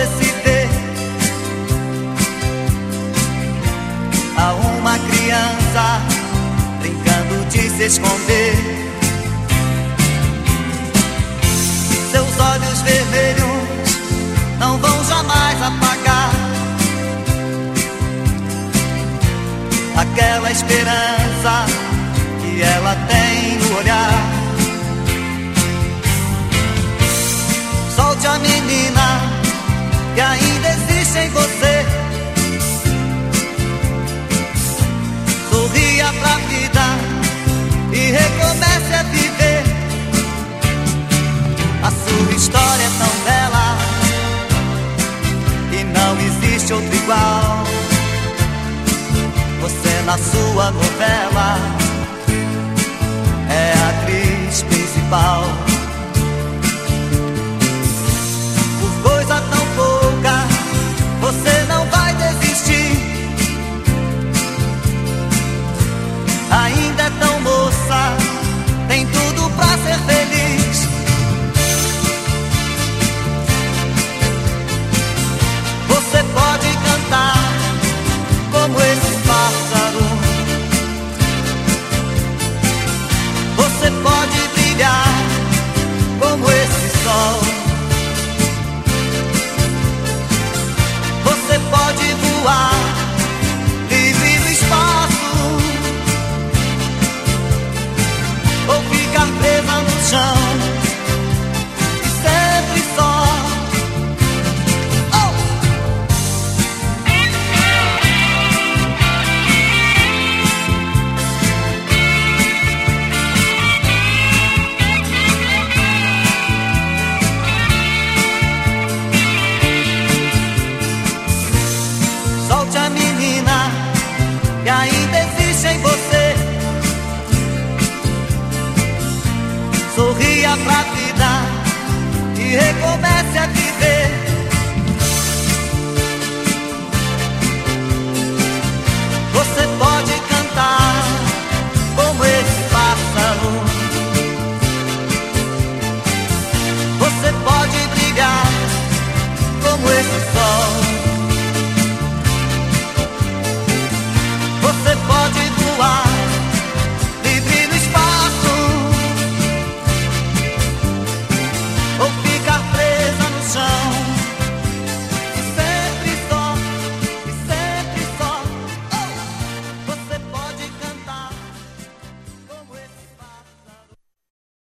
você se dê a uma criança brincando de se esconder. Seus olhos vermelhos não vão jamais apagar aquela esperança que ela tem. Outro igual. Você na sua novela Solte a menina que ainda existe em você. Sorria pra vida e recomece a